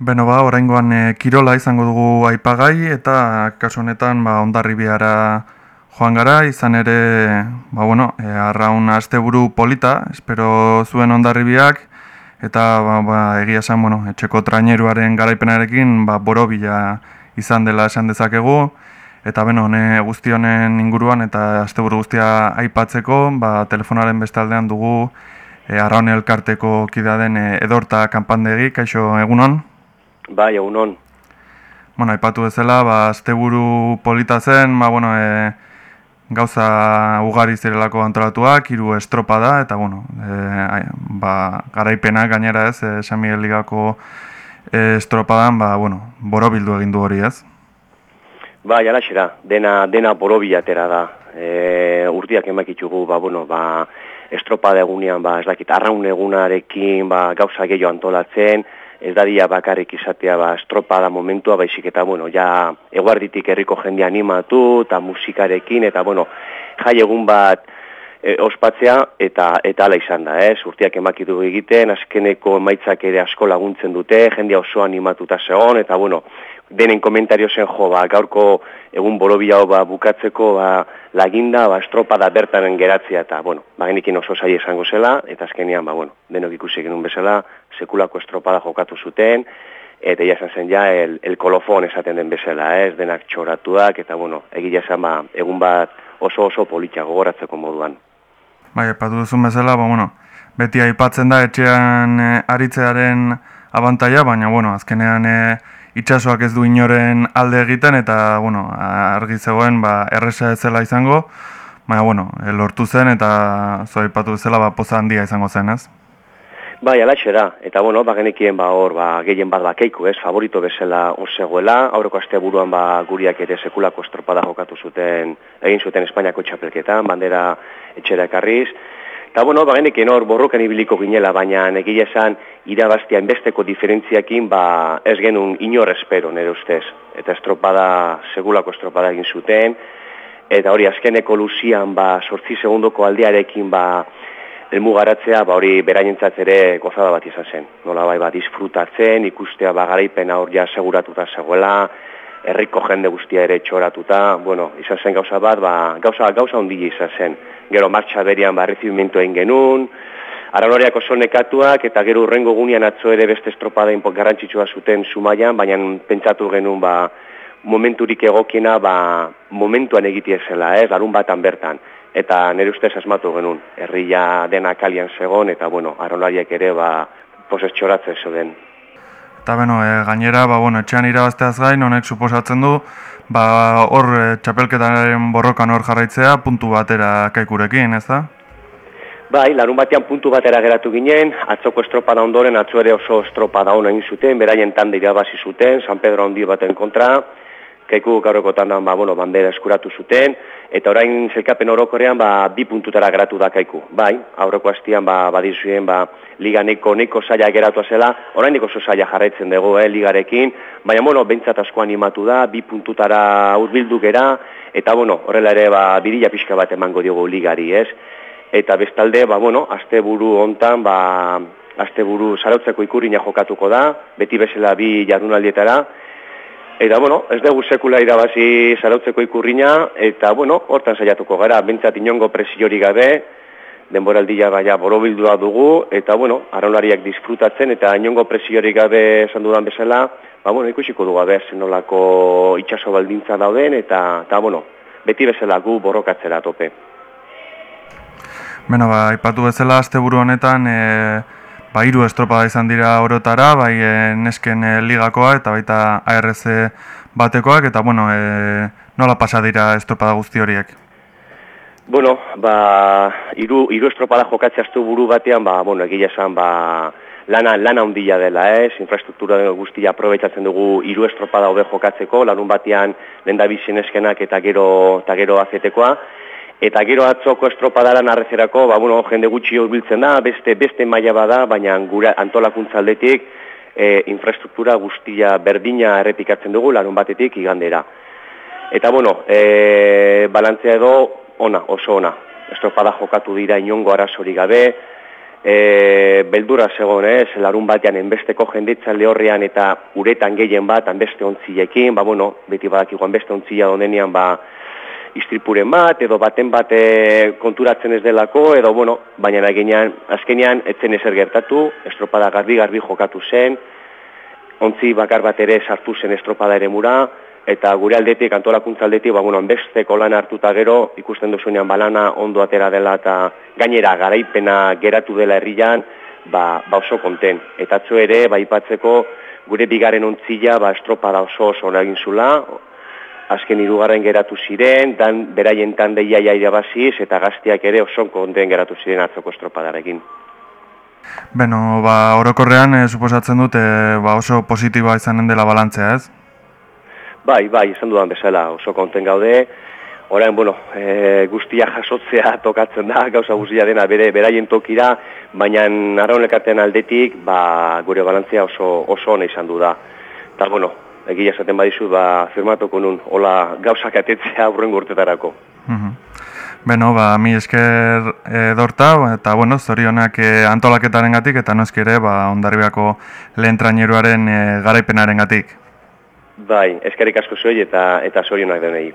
Beno ba, oraingoan e, kirola izango dugu aipagai eta kasu honetan ba Hondarribiara joan gara, izan ere, ba bueno, e, arraun asteburu polita, espero zuen Hondarribiak. Eta ba, ba, egia esan, bueno, etxeko traineruaren garaipenarekin ba borobila izan dela esan dezakegu. Eta beno, ne guzti honen inguruan eta asteburu guztia aipatzeko, ba telefonaren bestaldean dugu e, arraun elkarteko kidea den e, edorta kanpandegi, kaixo egunon? Bai, egunon. Bueno, aipatu bezala, ba, asteburu polita zen, ba, bueno, e, gauza ugari zirelako antolatuak, hiru estropa da, eta, bueno, e, ba, garaipena gainera ez, e, San Miguel Ligako e, estropadan, ba, bueno, borobildu egin du hori ez. Bai, alaxera, dena, dena borobilatera da. E, urtiak emakitzugu, ba, bueno, ba, estropada egunean, ba, ez dakit, arraun egunarekin, ba, gauza gehiago antolatzen, ez dadia bakarrik izatea ba, estropada momentua, baizik eta, bueno, ja eguarditik herriko jende animatu, eta musikarekin, eta, bueno, jai egun bat e, ospatzea, eta eta ala izan da, ez, urtiak emakitu egiten, azkeneko emaitzak ere asko laguntzen dute, jendea oso animatuta zegoen, eta, bueno, denen komentario zen jo, ba, gaurko egun borobia ba, bukatzeko ba, laginda, ba, estropada bertaren geratzea, eta, bueno, ba, genikin oso zai esango zela, eta azkenian, ba, bueno, denok ikusi genuen bezala, sekulako estropada jokatu zuten, eta ja zen ja, el, el kolofon esaten den bezala, ez, denak txoratuak, eta, bueno, egia esan, ba, egun bat oso oso politxak gogoratzeko moduan. Bai, epatu duzun bezala, ba, bueno, beti aipatzen da etxean e, aritzearen abantaia, baina, bueno, azkenean, e, itxasoak ez du inoren alde egiten eta bueno, argi zegoen ba, erresa ez zela izango, baina bueno, lortu zen eta zoipatu zela ba, poza handia izango zen, ez? Bai, alatxera, eta bueno, ba, genekien ba, hor, ba, gehien bat bakeiku, ez, favorito bezala hor zegoela, aurreko aste buruan ba, guriak ere sekulako estropada jokatu zuten, egin zuten Espainiako txapelketan, bandera etxera ekarriz, Eta, bueno, bagenek enor borrokan ibiliko ginela, baina negile esan irabaztia enbesteko diferentziakin, ba, ez genuen inor espero, nire ustez. Eta estropada, segulako estropada egin zuten, eta hori azkeneko luzian, ba, sortzi segundoko aldearekin, ba, elmugaratzea, ba, hori beraientzat ere gozada bat izan zen. Nola bai, ba, disfrutatzen, ikustea, ba, garaipena hor ja seguratuta zegoela, herriko jende guztia ere txoratuta, bueno, izan zen gauza bat, ba, gauza, gauza ondile izan zen. Gero martxa berian ba, recibimiento egin genuen, Aranoriak oso nekatuak eta gero urrengo gunean atzo ere beste estropada garrantzitsua zuten sumaian, baina pentsatu genuen ba, momenturik egokiena ba, momentuan egitea zela, ez, arun batan bertan. Eta nire ustez asmatu genuen, herria dena kalian zegon eta bueno, aranoriak ere ba, poses txoratzen zuen. Eta beno, e, gainera, ba, bueno, etxean irabazteaz gain, honek suposatzen du, ba, hor e, txapelketaren borrokan hor jarraitzea, puntu batera kaikurekin, ez da? Bai, larun batean puntu batera geratu ginen, atzoko estropada ondoren, atzo ere oso estropada hona egin zuten, beraien tanda irabazi zuten, San Pedro handi baten kontra, kaiku gaurreko tandan ba, bueno, bandera eskuratu zuten, eta orain zelkapen orokorean ba, bi puntutara geratu da kaiku. Bai, aurreko hastian ba, badizuen ba, liga neko, neko saia geratu zela, orain niko saia jarraitzen dugu eh, ligarekin, baina bueno, bentsat asko animatu da, bi puntutara urbildu gera, eta bueno, horrela ere ba, birila pixka bat emango diogu ligari, ez? Eta bestalde, ba, bueno, azte buru hontan, ba, azte buru zarautzeko ikurriña jokatuko da, beti bezala bi jardunaldietara, Eta, bueno, ez dugu sekula irabazi zarautzeko ikurriña, eta, bueno, hortan saiatuko gara, bentsat inongo presiori gabe, denboraldia baina borobildua dugu, eta, bueno, aronariak disfrutatzen, eta inongo presiori gabe esan dudan bezala, ba, bueno, ikusiko dugu gabe, zenolako itxaso baldintza dauden, eta, eta, bueno, beti bezala gu borrokatzera tope. Beno, ba, ipatu bezala, azte buru honetan, e ba, iru estropada izan dira orotara, bai e, nesken e, ligakoa eta baita ARC batekoak, eta bueno, e, nola pasa dira estropada guzti horiek? Bueno, ba, iru, iru estropada jokatzea aztu buru batean, ba, bueno, egia esan, ba, lana, lana ondila dela, ez, infrastruktura guztia aprobetsatzen dugu iru estropada hobe jokatzeko, lanun batean lehen da eskenak eta gero, eta gero azetekoa, Eta gero atzoko estropadaran arrezerako, ba, bueno, jende gutxi biltzen da, beste beste maila bada, baina gura antolakuntza e, infrastruktura guztia berdina errepikatzen dugu larun batetik igandera. Eta bueno, e, balantzea edo ona, oso ona. Estropada jokatu dira inongo arazori gabe, e, beldura zegoen, ez, larun batean enbesteko jenditzalde horrean eta uretan gehien bat, anbeste ontzilekin, ba, bueno, beti badakiko anbeste ontzila donenean, ba, istripuren bat, edo baten bate konturatzen ez delako, edo, bueno, baina naginean, azkenean, etzen ezer gertatu, estropada garbi-garbi jokatu zen, ontzi bakar bat ere sartu zen estropada ere mura, eta gure aldetik, antolakuntza aldetik, ba, bueno, besteko lan hartuta gero, ikusten duzunean balana ondo atera dela eta gainera garaipena geratu dela herrian, ba, ba oso konten. Eta atzo ere, ba, ipatzeko gure bigaren ontzila, ba, estropada oso oso egin zula, azken irugarren geratu ziren, dan beraien tande iaia irabaziz, eta gaztiak ere oso konten geratu ziren atzoko estropadarekin. Beno, ba, orokorrean, e, suposatzen dut, e, ba, oso positiboa izanen dela balantzea, ez? Bai, bai, izan dudan bezala oso konten gaude. Orain, bueno, e, guztia jasotzea tokatzen da, gauza guztia dena bere beraien tokira, baina arraunekaten aldetik, ba, gure balantzia oso, oso ona izan du da. Eta, bueno, egia esaten badizu, ba, firmatuko nun, hola gauzak atetzea aurren gurtetarako. Mhm. Beno, ba, mi esker e, dorta, eta, bueno, zorionak e, antolaketaren gatik, eta nozkire, ba, ondarribeako lehen traineruaren e, garaipenaren gatik. Bai, eskerrik asko zuei eta eta sorionak denei.